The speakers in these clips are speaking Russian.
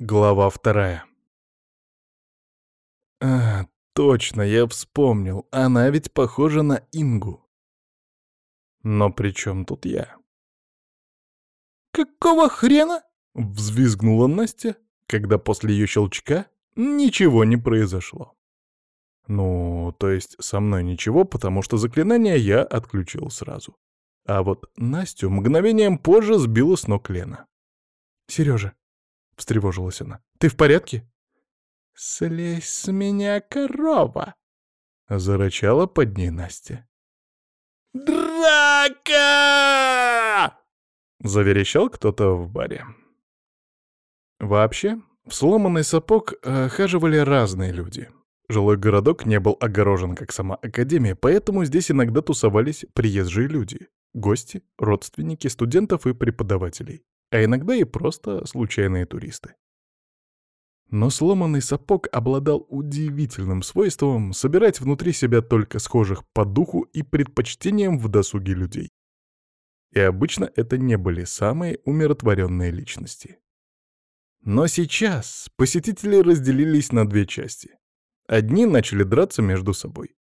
Глава вторая. А, точно, я вспомнил. Она ведь похожа на Ингу. Но при чем тут я? «Какого хрена?» — взвизгнула Настя, когда после ее щелчка ничего не произошло. Ну, то есть со мной ничего, потому что заклинание я отключил сразу. А вот Настю мгновением позже сбила с ног Лена. «Сережа, — встревожилась она. «Ты в порядке?» «Слезь с меня, корова!» — зарычала под ней Настя. «Драка!» — заверещал кто-то в баре. Вообще, в сломанный сапог хаживали разные люди. Жилой городок не был огорожен, как сама Академия, поэтому здесь иногда тусовались приезжие люди, гости, родственники студентов и преподавателей а иногда и просто случайные туристы. Но сломанный сапог обладал удивительным свойством собирать внутри себя только схожих по духу и предпочтениям в досуге людей. И обычно это не были самые умиротворенные личности. Но сейчас посетители разделились на две части. Одни начали драться между собой.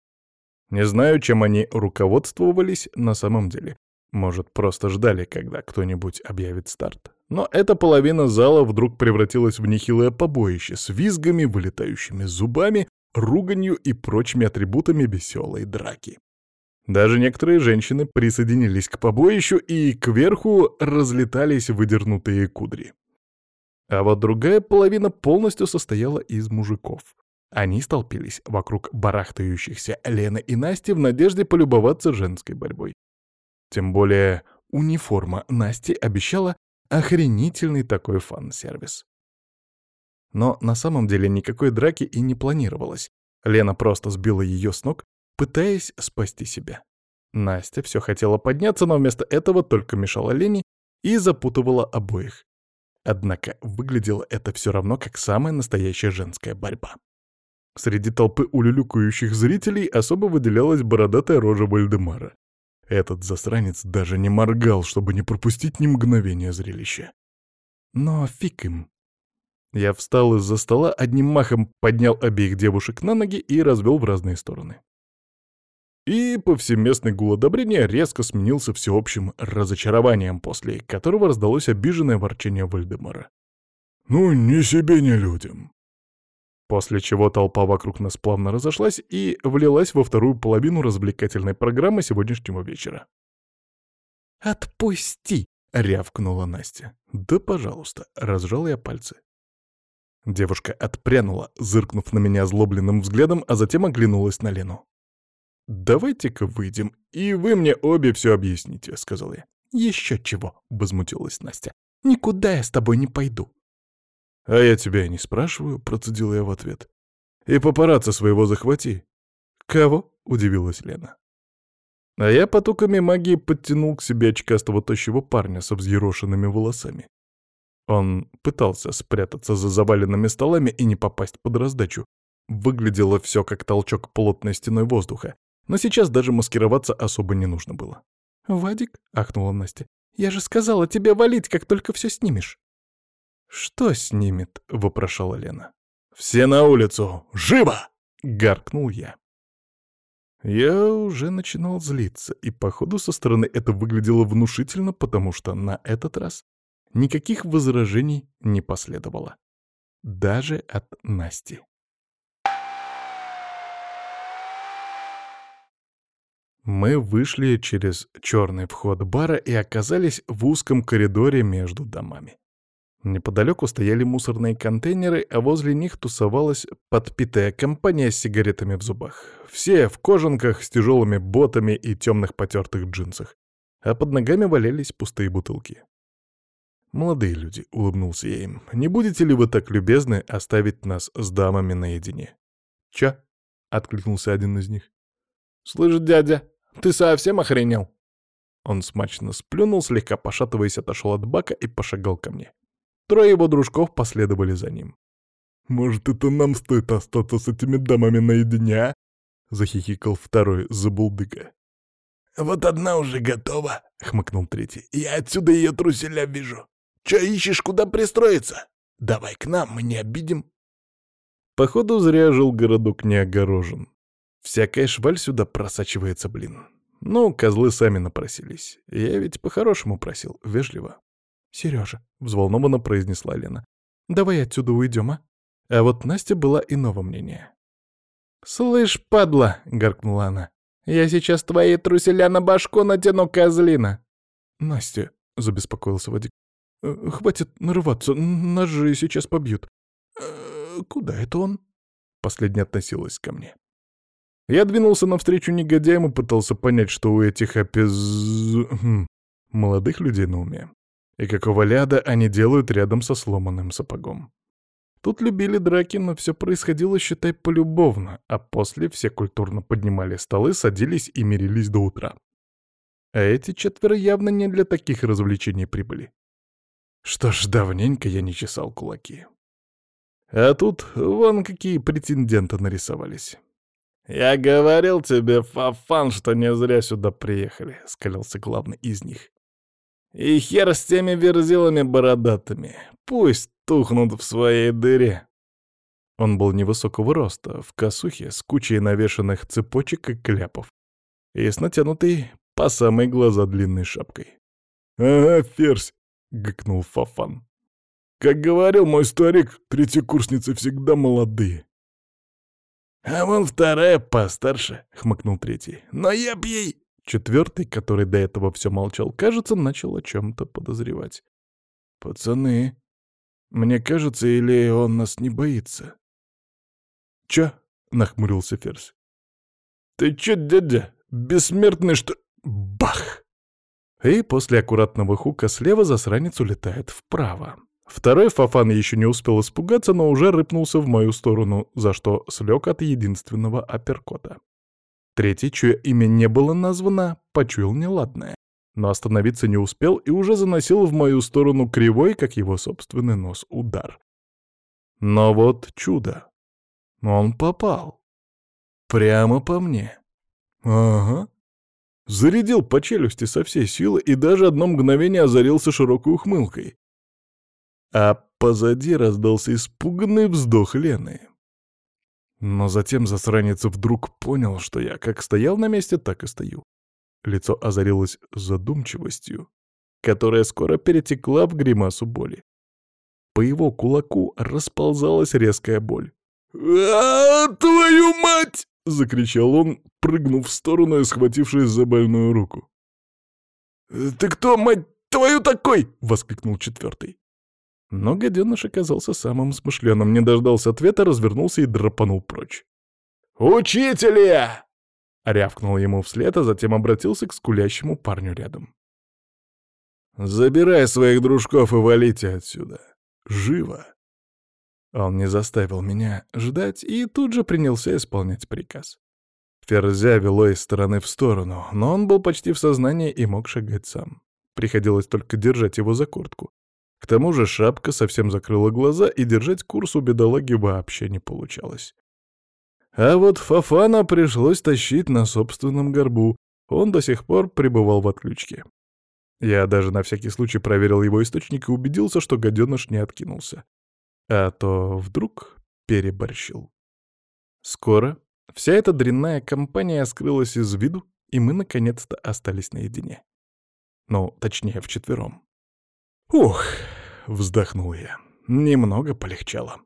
Не знаю, чем они руководствовались на самом деле. Может, просто ждали, когда кто-нибудь объявит старт. Но эта половина зала вдруг превратилась в нехилое побоище с визгами, вылетающими зубами, руганью и прочими атрибутами веселой драки. Даже некоторые женщины присоединились к побоищу и кверху разлетались выдернутые кудри. А вот другая половина полностью состояла из мужиков. Они столпились вокруг барахтающихся Лены и Насти в надежде полюбоваться женской борьбой. Тем более униформа Насти обещала охренительный такой фан-сервис. Но на самом деле никакой драки и не планировалось. Лена просто сбила ее с ног, пытаясь спасти себя. Настя все хотела подняться, но вместо этого только мешала Лене и запутывала обоих. Однако выглядело это все равно как самая настоящая женская борьба. Среди толпы улюлюкающих зрителей особо выделялась бородатая рожа Вальдемара. Этот засранец даже не моргал, чтобы не пропустить ни мгновения зрелища. Но фиг им. Я встал из-за стола, одним махом поднял обеих девушек на ноги и развел в разные стороны. И повсеместный гул одобрения резко сменился всеобщим разочарованием, после которого раздалось обиженное ворчание Вальдемара. «Ну, ни себе, ни людям. После чего толпа вокруг нас плавно разошлась и влилась во вторую половину развлекательной программы сегодняшнего вечера. «Отпусти!» — рявкнула Настя. «Да, пожалуйста», — разжал я пальцы. Девушка отпрянула, зыркнув на меня злобленным взглядом, а затем оглянулась на Лену. «Давайте-ка выйдем, и вы мне обе все объясните», — сказал я. «Еще чего», — возмутилась Настя. «Никуда я с тобой не пойду». «А я тебя и не спрашиваю», — процедил я в ответ. «И папарацци своего захвати». «Кого?» — удивилась Лена. А я потоками магии подтянул к себе очкастого тощего парня со взъерошенными волосами. Он пытался спрятаться за заваленными столами и не попасть под раздачу. Выглядело все как толчок плотной стеной воздуха, но сейчас даже маскироваться особо не нужно было. «Вадик?» — ахнула Настя. «Я же сказала тебе валить, как только все снимешь». «Что снимет?» — вопрошала Лена. «Все на улицу! Живо!» — гаркнул я. Я уже начинал злиться, и, походу, со стороны это выглядело внушительно, потому что на этот раз никаких возражений не последовало. Даже от Насти. Мы вышли через черный вход бара и оказались в узком коридоре между домами. Неподалеку стояли мусорные контейнеры, а возле них тусовалась подпитая компания с сигаретами в зубах. Все в кожанках с тяжелыми ботами и темных потертых джинсах. А под ногами валялись пустые бутылки. «Молодые люди», — улыбнулся я им, — «не будете ли вы так любезны оставить нас с дамами наедине?» «Чё?» — откликнулся один из них. «Слышь, дядя, ты совсем охренел?» Он смачно сплюнул, слегка пошатываясь, отошел от бака и пошагал ко мне. Трое его дружков последовали за ним. «Может, это нам стоит остаться с этими дамами наедине, а?» — захихикал второй забулдыга. «Вот одна уже готова», — хмыкнул третий. «Я отсюда ее труселя вижу. Че ищешь, куда пристроиться?» Давай к нам, мы не обидим. Походу, зря жил городок не огорожен. Всякая шваль сюда просачивается, блин. Ну, козлы сами напросились. Я ведь по-хорошему просил, вежливо. Сережа, взволнованно произнесла Лена. Давай отсюда уйдем, а? А вот Настя была иного мнения. «Слышь, падла!» — гаркнула она. «Я сейчас твои труселя на башку натяну, козлина!» «Настя!» — забеспокоился Вадик. «Э, «Хватит нарываться, же сейчас побьют. Э, куда это он?» Последняя относилась ко мне. Я двинулся навстречу негодяям и пытался понять, что у этих опез... Хм, молодых людей на уме. И какого ляда они делают рядом со сломанным сапогом. Тут любили драки, но все происходило, считай, полюбовно, а после все культурно поднимали столы, садились и мирились до утра. А эти четверо явно не для таких развлечений прибыли. Что ж, давненько я не чесал кулаки. А тут вон какие претенденты нарисовались. «Я говорил тебе, Фафан, что не зря сюда приехали», — скалился главный из них. «И хер с теми верзилами бородатыми. Пусть тухнут в своей дыре». Он был невысокого роста, в косухе, с кучей навешанных цепочек и кляпов, и с натянутой по самые глаза длинной шапкой. «Ага, ферзь!» — гыкнул Фафан. «Как говорил мой старик, третьекурсницы всегда молодые. «А вон вторая постарше», — хмыкнул третий. «Но я б ей...» Четвертый, который до этого все молчал, кажется, начал о чем-то подозревать. «Пацаны, мне кажется, или он нас не боится?» «Чё?» — нахмурился Ферзь. «Ты чё, дядя, бессмертный, что...» Бах! И после аккуратного хука слева засранец улетает вправо. Второй Фафан еще не успел испугаться, но уже рыпнулся в мою сторону, за что слег от единственного апперкота. Третий, чье имя не было названо, почуял неладное, но остановиться не успел и уже заносил в мою сторону кривой, как его собственный нос, удар. Но вот чудо. Он попал. Прямо по мне. Ага. Зарядил по челюсти со всей силы и даже одно мгновение озарился широкой ухмылкой. А позади раздался испуганный вздох Лены. Но затем засранец вдруг понял, что я как стоял на месте, так и стою. Лицо озарилось задумчивостью, которая скоро перетекла в гримасу боли. По его кулаку расползалась резкая боль. «А, твою мать!» — закричал он, прыгнув в сторону и схватившись за больную руку. «Ты кто, мать твою, такой?» — воскликнул четвертый. Но гаденыш оказался самым смышленым, не дождался ответа, развернулся и драпанул прочь. «Учителя!» — рявкнул ему вслед, а затем обратился к скулящему парню рядом. «Забирай своих дружков и валите отсюда. Живо!» Он не заставил меня ждать и тут же принялся исполнять приказ. Ферзя вело из стороны в сторону, но он был почти в сознании и мог шагать сам. Приходилось только держать его за куртку. К тому же шапка совсем закрыла глаза, и держать курс у бедолаги вообще не получалось. А вот Фафана пришлось тащить на собственном горбу. Он до сих пор пребывал в отключке. Я даже на всякий случай проверил его источник и убедился, что гаденыш не откинулся. А то вдруг переборщил. Скоро вся эта дрянная компания скрылась из виду, и мы наконец-то остались наедине. Ну, точнее, вчетвером. «Ух!» — вздохнул я. Немного полегчало.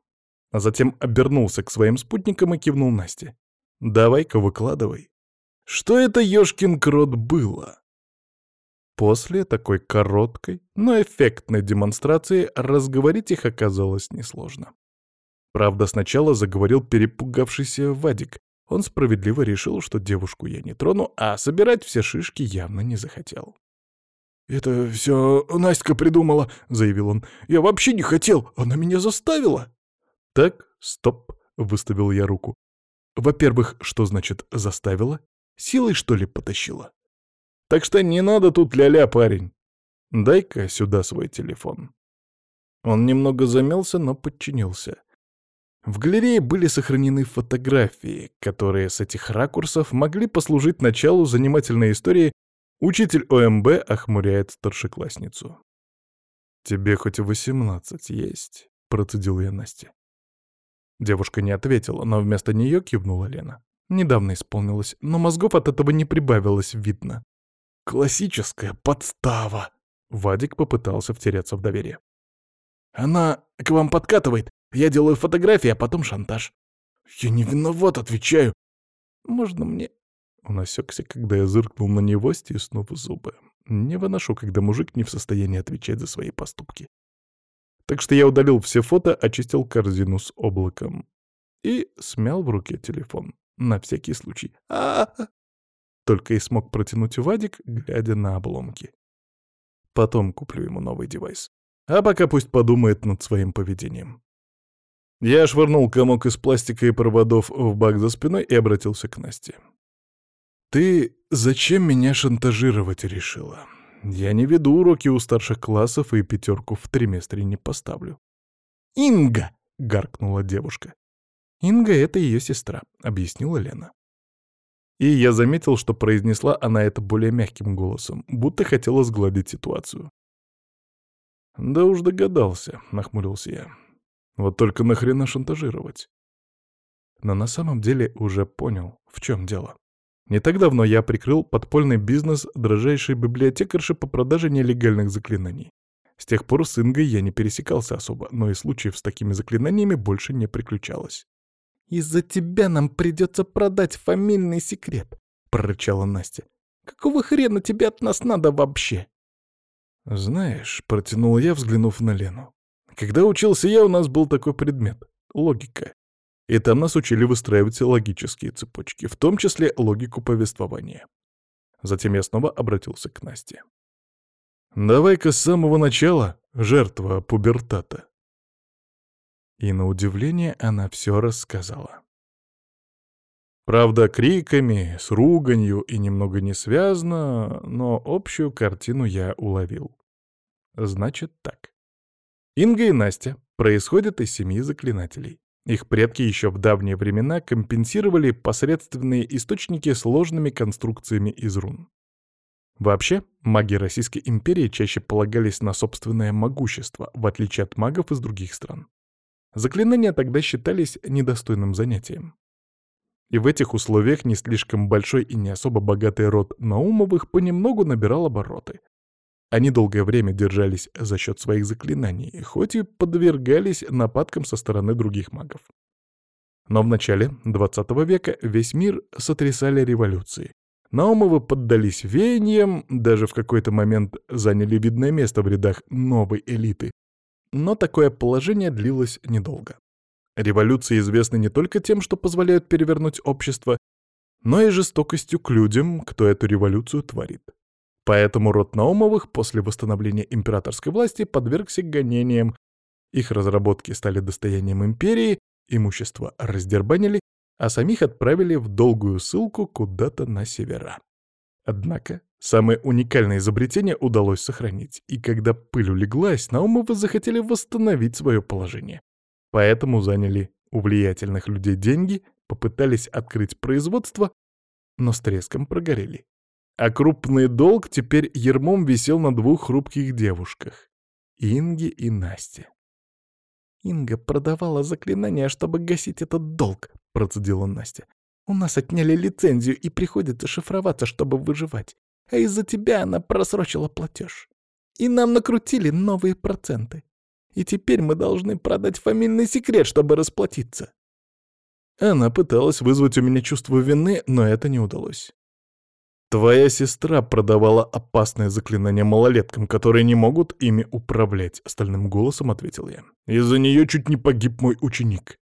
А затем обернулся к своим спутникам и кивнул Насте. «Давай-ка выкладывай. Что это, ёшкин крот, было?» После такой короткой, но эффектной демонстрации разговорить их оказалось несложно. Правда, сначала заговорил перепугавшийся Вадик. Он справедливо решил, что девушку я не трону, а собирать все шишки явно не захотел. «Это все Настя придумала», — заявил он. «Я вообще не хотел, она меня заставила». «Так, стоп», — выставил я руку. «Во-первых, что значит «заставила»? Силой, что ли, потащила? Так что не надо тут ля-ля, парень. Дай-ка сюда свой телефон». Он немного замялся, но подчинился. В галерее были сохранены фотографии, которые с этих ракурсов могли послужить началу занимательной истории Учитель ОМБ охмуряет старшеклассницу. «Тебе хоть восемнадцать есть?» процедил я Насте. Девушка не ответила, но вместо нее кивнула Лена. Недавно исполнилось, но мозгов от этого не прибавилось, видно. Классическая подстава. Вадик попытался втереться в доверие. Она к вам подкатывает, я делаю фотографии, а потом шантаж. Я не виноват, отвечаю. Можно мне... Он осекся, когда я зыркнул на него, стиснув зубы. Не выношу, когда мужик не в состоянии отвечать за свои поступки. Так что я удалил все фото, очистил корзину с облаком и смял в руке телефон. На всякий случай. а, -а, -а Только и смог протянуть Вадик, глядя на обломки. Потом куплю ему новый девайс. А пока пусть подумает над своим поведением. Я швырнул комок из пластика и проводов в бак за спиной и обратился к Насте. «Ты зачем меня шантажировать решила? Я не веду уроки у старших классов и пятерку в триместре не поставлю». «Инга!» — гаркнула девушка. «Инга — это ее сестра», — объяснила Лена. И я заметил, что произнесла она это более мягким голосом, будто хотела сгладить ситуацию. «Да уж догадался», — нахмурился я. «Вот только нахрена шантажировать?» Но на самом деле уже понял, в чем дело. Не так давно я прикрыл подпольный бизнес дрожайшей библиотекарши по продаже нелегальных заклинаний. С тех пор с Ингой я не пересекался особо, но и случаев с такими заклинаниями больше не приключалось. «Из-за тебя нам придется продать фамильный секрет», — прорычала Настя. «Какого хрена тебе от нас надо вообще?» «Знаешь», — протянул я, взглянув на Лену. «Когда учился я, у нас был такой предмет — логика. И там нас учили выстраивать логические цепочки, в том числе логику повествования». Затем я снова обратился к Насте. «Давай-ка с самого начала, жертва пубертата. И на удивление она все рассказала. Правда, криками, с руганью и немного не связано, но общую картину я уловил. Значит так. Инга и Настя происходят из семьи заклинателей. Их предки еще в давние времена компенсировали посредственные источники сложными конструкциями из рун. Вообще, маги Российской империи чаще полагались на собственное могущество, в отличие от магов из других стран. Заклинания тогда считались недостойным занятием. И в этих условиях не слишком большой и не особо богатый род Наумовых понемногу набирал обороты. Они долгое время держались за счет своих заклинаний, хоть и подвергались нападкам со стороны других магов. Но в начале XX века весь мир сотрясали революции. Наумовы поддались веяниям, даже в какой-то момент заняли видное место в рядах новой элиты, но такое положение длилось недолго. Революции известны не только тем, что позволяют перевернуть общество, но и жестокостью к людям, кто эту революцию творит. Поэтому род Наумовых после восстановления императорской власти подвергся гонениям, их разработки стали достоянием империи, имущество раздербанили, а самих отправили в долгую ссылку куда-то на севера. Однако Самое уникальное изобретение удалось сохранить, и когда пыль улеглась, Наумовы захотели восстановить свое положение. Поэтому заняли у влиятельных людей деньги, попытались открыть производство, но с треском прогорели. А крупный долг теперь ермом висел на двух хрупких девушках — Инге и Насте. «Инга продавала заклинания, чтобы гасить этот долг», — процедила Настя. «У нас отняли лицензию, и приходится шифроваться, чтобы выживать а из-за тебя она просрочила платеж. И нам накрутили новые проценты. И теперь мы должны продать фамильный секрет, чтобы расплатиться. Она пыталась вызвать у меня чувство вины, но это не удалось. Твоя сестра продавала опасные заклинания малолеткам, которые не могут ими управлять, — остальным голосом ответил я. Из-за нее чуть не погиб мой ученик.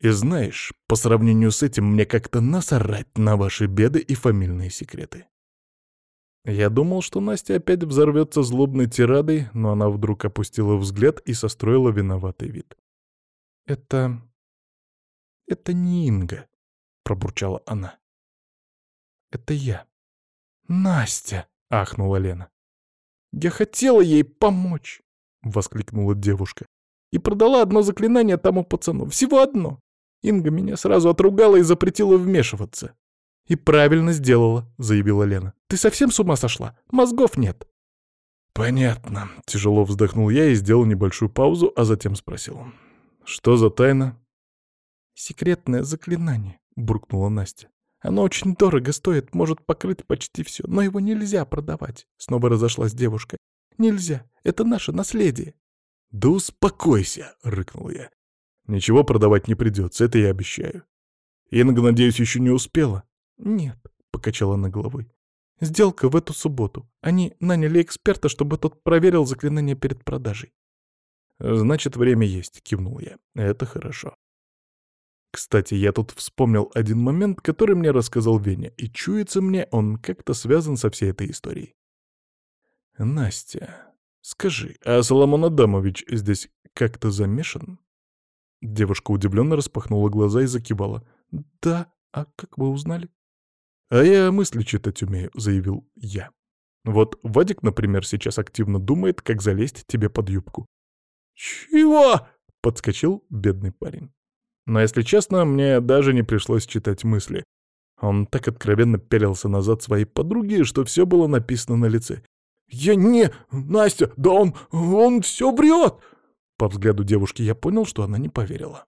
И знаешь, по сравнению с этим мне как-то насорать на ваши беды и фамильные секреты. Я думал, что Настя опять взорвется злобной тирадой, но она вдруг опустила взгляд и состроила виноватый вид. «Это... это не Инга», — пробурчала она. «Это я». «Настя!» — ахнула Лена. «Я хотела ей помочь!» — воскликнула девушка. «И продала одно заклинание тому пацану. Всего одно. Инга меня сразу отругала и запретила вмешиваться. «И правильно сделала», — заявила Лена. «Ты совсем с ума сошла? Мозгов нет». «Понятно», — тяжело вздохнул я и сделал небольшую паузу, а затем спросил. «Что за тайна?» «Секретное заклинание», — буркнула Настя. «Оно очень дорого стоит, может покрыть почти все, но его нельзя продавать», — снова разошлась девушка. «Нельзя, это наше наследие». «Да успокойся!» — рыкнул я. «Ничего продавать не придется, это я обещаю. Инга, надеюсь, еще не успела?» «Нет», — покачала она головой. «Сделка в эту субботу. Они наняли эксперта, чтобы тот проверил заклинание перед продажей». «Значит, время есть», — кивнул я. «Это хорошо». Кстати, я тут вспомнил один момент, который мне рассказал Веня, и чуется мне, он как-то связан со всей этой историей. «Настя, скажи, а Соломон Адамович здесь как-то замешан?» Девушка удивленно распахнула глаза и закивала. «Да, а как вы узнали?» «А я мысли читать умею», — заявил я. «Вот Вадик, например, сейчас активно думает, как залезть тебе под юбку». «Чего?» — подскочил бедный парень. Но, если честно, мне даже не пришлось читать мысли. Он так откровенно пялился назад своей подруги, что все было написано на лице. «Я не... Настя, да он... он все врет!» По взгляду девушки я понял, что она не поверила.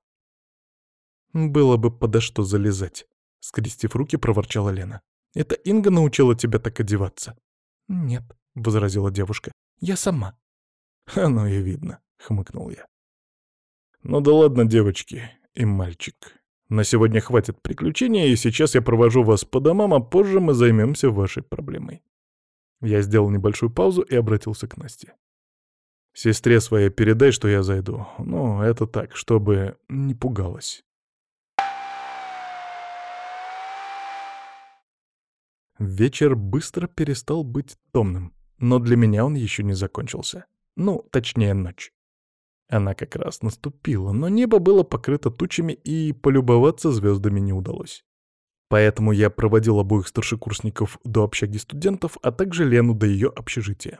«Было бы подо что залезать», — скрестив руки, проворчала Лена. «Это Инга научила тебя так одеваться?» «Нет», — возразила девушка. «Я сама». «Оно и видно», — хмыкнул я. «Ну да ладно, девочки и мальчик. На сегодня хватит приключений, и сейчас я провожу вас по домам, а позже мы займемся вашей проблемой». Я сделал небольшую паузу и обратился к Насте. «Сестре своей передай, что я зайду. Ну, это так, чтобы не пугалась». Вечер быстро перестал быть томным, но для меня он еще не закончился. Ну, точнее, ночь. Она как раз наступила, но небо было покрыто тучами, и полюбоваться звездами не удалось. Поэтому я проводил обоих старшекурсников до общаги студентов, а также Лену до ее общежития.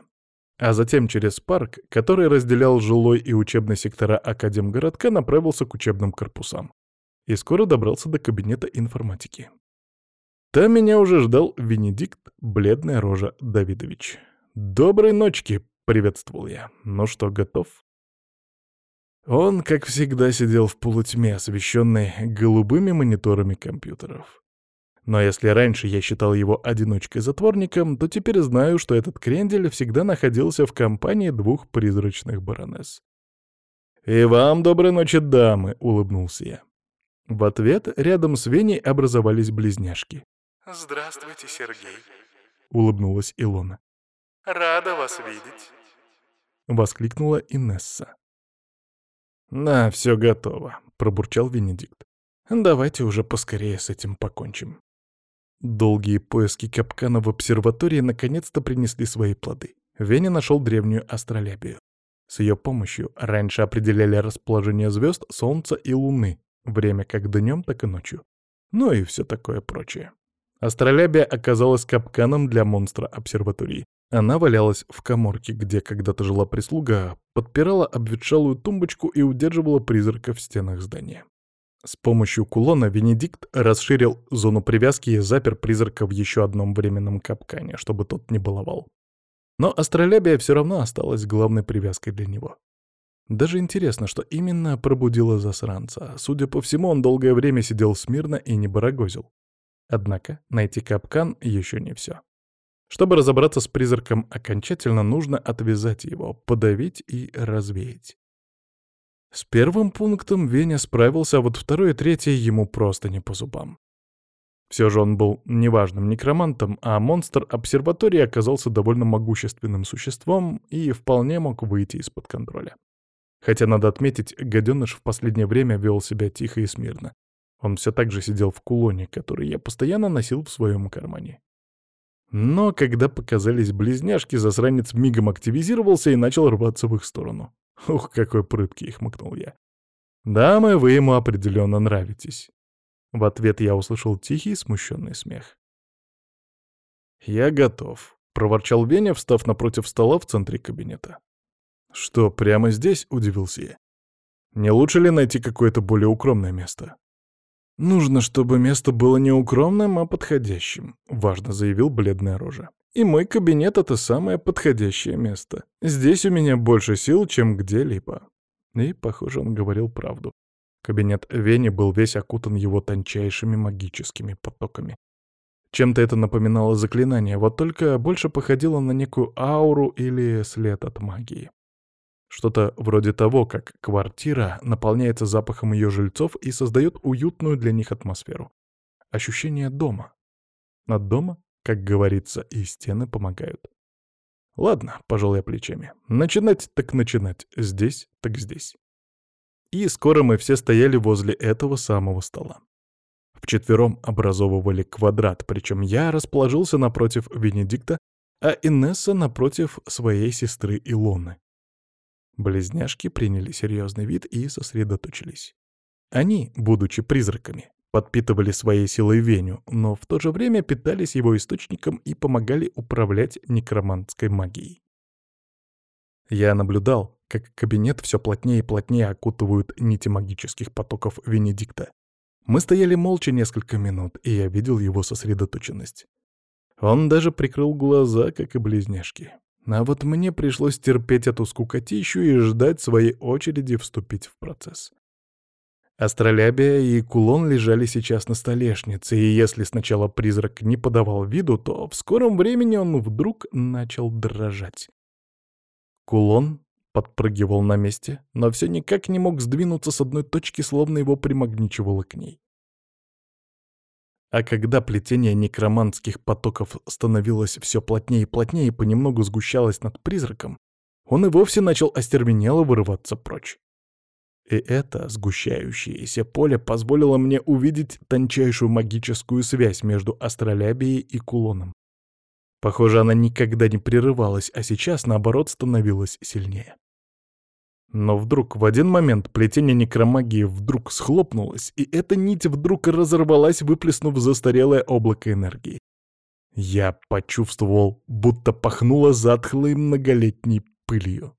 А затем через парк, который разделял жилой и учебный сектора Академгородка, направился к учебным корпусам. И скоро добрался до кабинета информатики. Там меня уже ждал Венедикт, бледная рожа Давидович. «Доброй ночки!» — приветствовал я. «Ну что, готов?» Он, как всегда, сидел в полутьме, освещенной голубыми мониторами компьютеров. Но если раньше я считал его одиночкой-затворником, то теперь знаю, что этот крендель всегда находился в компании двух призрачных баронесс. «И вам доброй ночи, дамы!» — улыбнулся я. В ответ рядом с Веней образовались близняшки. «Здравствуйте, Сергей», — улыбнулась Илона. «Рада вас видеть», — воскликнула Инесса. «На, все готово», — пробурчал Венедикт. «Давайте уже поскорее с этим покончим». Долгие поиски капкана в обсерватории наконец-то принесли свои плоды. Веня нашел древнюю астролябию. С ее помощью раньше определяли расположение звезд, Солнца и Луны, время как днем, так и ночью. Ну и все такое прочее. Астролябия оказалась капканом для монстра обсерватории. Она валялась в коморке, где когда-то жила прислуга, подпирала обветшалую тумбочку и удерживала призрака в стенах здания. С помощью кулона Венедикт расширил зону привязки и запер призрака в еще одном временном капкане, чтобы тот не баловал. Но астролябия все равно осталась главной привязкой для него. Даже интересно, что именно пробудило засранца. Судя по всему, он долгое время сидел смирно и не барагозил. Однако найти капкан еще не все. Чтобы разобраться с призраком окончательно, нужно отвязать его, подавить и развеять. С первым пунктом Веня справился, а вот второй и третий ему просто не по зубам. Все же он был неважным некромантом, а монстр обсерватории оказался довольно могущественным существом и вполне мог выйти из-под контроля. Хотя, надо отметить, гаденыш в последнее время вел себя тихо и смирно. Он все так же сидел в кулоне, который я постоянно носил в своем кармане. Но когда показались близняшки, засранец мигом активизировался и начал рваться в их сторону. Ух, какой прыткий, хмыкнул я. «Дамы, вы ему определенно нравитесь». В ответ я услышал тихий, смущенный смех. «Я готов», — проворчал Веня, встав напротив стола в центре кабинета. «Что, прямо здесь?» — удивился я. «Не лучше ли найти какое-то более укромное место?» «Нужно, чтобы место было не укромным, а подходящим», — важно заявил бледная рожа. И мой кабинет — это самое подходящее место. Здесь у меня больше сил, чем где-либо. И, похоже, он говорил правду. Кабинет Вени был весь окутан его тончайшими магическими потоками. Чем-то это напоминало заклинание, вот только больше походило на некую ауру или след от магии. Что-то вроде того, как квартира наполняется запахом ее жильцов и создает уютную для них атмосферу. Ощущение дома. От дома, как говорится, и стены помогают. Ладно, пожал я плечами. Начинать так начинать. Здесь так здесь. И скоро мы все стояли возле этого самого стола. Вчетвером образовывали квадрат, причем я расположился напротив Венедикта, а Инесса напротив своей сестры Илоны. Близняшки приняли серьезный вид и сосредоточились. Они, будучи призраками, подпитывали своей силой Веню, но в то же время питались его источником и помогали управлять некромантской магией. Я наблюдал, как кабинет все плотнее и плотнее окутывают нити магических потоков Венедикта, мы стояли молча несколько минут, и я видел его сосредоточенность. Он даже прикрыл глаза, как и близняшки. А вот мне пришлось терпеть эту скукотищу и ждать своей очереди вступить в процесс. Астролябия и кулон лежали сейчас на столешнице, и если сначала призрак не подавал виду, то в скором времени он вдруг начал дрожать. Кулон подпрыгивал на месте, но все никак не мог сдвинуться с одной точки, словно его примагничивало к ней. А когда плетение некроманских потоков становилось все плотнее и плотнее и понемногу сгущалось над призраком, он и вовсе начал остервенело вырываться прочь. И это сгущающееся поле позволило мне увидеть тончайшую магическую связь между астролябией и кулоном. Похоже, она никогда не прерывалась, а сейчас, наоборот, становилась сильнее. Но вдруг, в один момент, плетение некромагии вдруг схлопнулось, и эта нить вдруг разорвалась, выплеснув застарелое облако энергии. Я почувствовал, будто пахнуло затхлой многолетней пылью.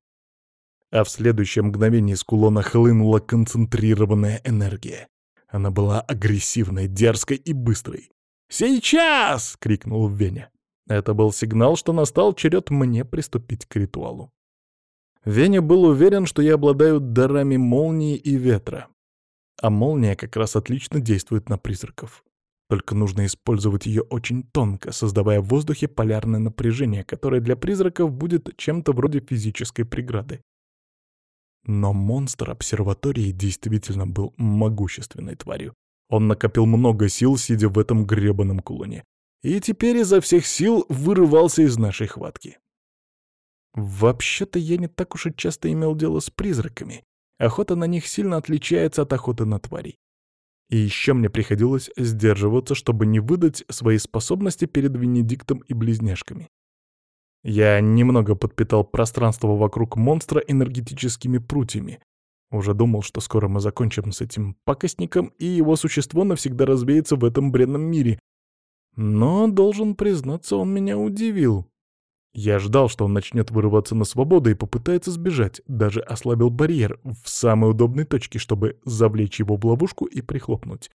А в следующее мгновение из кулона хлынула концентрированная энергия. Она была агрессивной, дерзкой и быстрой. «Сейчас!» — крикнул Веня. Это был сигнал, что настал черед мне приступить к ритуалу. Веня был уверен, что я обладаю дарами молнии и ветра. А молния как раз отлично действует на призраков. Только нужно использовать ее очень тонко, создавая в воздухе полярное напряжение, которое для призраков будет чем-то вроде физической преграды. Но монстр обсерватории действительно был могущественной тварью. Он накопил много сил, сидя в этом гребаном кулоне и теперь изо всех сил вырывался из нашей хватки. Вообще-то я не так уж и часто имел дело с призраками. Охота на них сильно отличается от охоты на тварей. И еще мне приходилось сдерживаться, чтобы не выдать свои способности перед Венедиктом и близняшками. Я немного подпитал пространство вокруг монстра энергетическими прутьями. Уже думал, что скоро мы закончим с этим пакостником, и его существо навсегда развеется в этом бренном мире, но, должен признаться, он меня удивил. Я ждал, что он начнет вырываться на свободу и попытается сбежать, даже ослабил барьер в самой удобной точке, чтобы завлечь его в ловушку и прихлопнуть.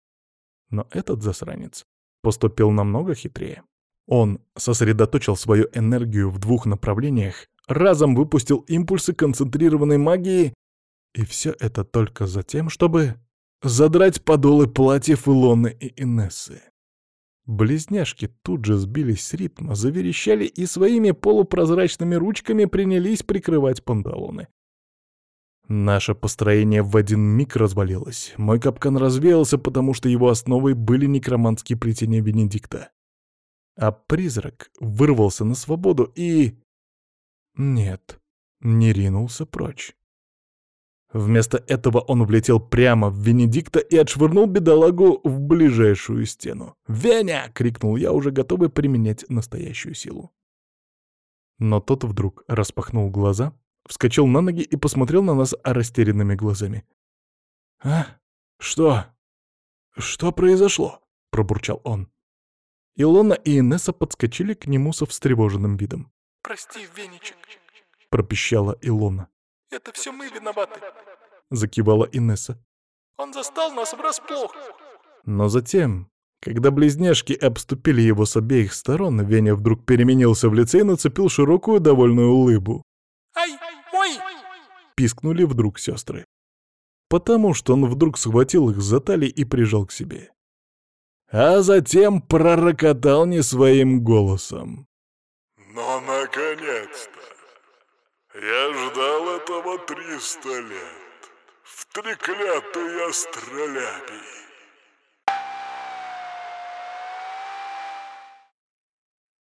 Но этот засранец поступил намного хитрее. Он сосредоточил свою энергию в двух направлениях, разом выпустил импульсы концентрированной магии, и все это только за тем, чтобы задрать подолы платьев Илоны и Инессы. Близняшки тут же сбились с ритма, заверещали и своими полупрозрачными ручками принялись прикрывать панталоны. Наше построение в один миг развалилось. Мой капкан развеялся, потому что его основой были некроманские плетения Бенедикта. А призрак вырвался на свободу и... Нет, не ринулся прочь. Вместо этого он влетел прямо в Венедикта и отшвырнул бедолагу в ближайшую стену. «Веня!» — крикнул я, уже готовый применять настоящую силу. Но тот вдруг распахнул глаза, вскочил на ноги и посмотрел на нас растерянными глазами. «А? Что? Что произошло?» — пробурчал он. Илона и Инесса подскочили к нему со встревоженным видом. «Прости, Венечек», — пропищала Илона. «Это все мы виноваты. — закивала Инесса. «Он застал нас врасплох!» Но затем, Когда близняшки обступили его с обеих сторон, Веня вдруг переменился в лице и нацепил широкую довольную улыбу. Ай, ой! Пискнули вдруг сестры. Потому что он вдруг схватил их за талии и прижал к себе. А затем пророкотал не своим голосом. Но наконец-то! Я ждал этого триста лет. В треклятый астролябий.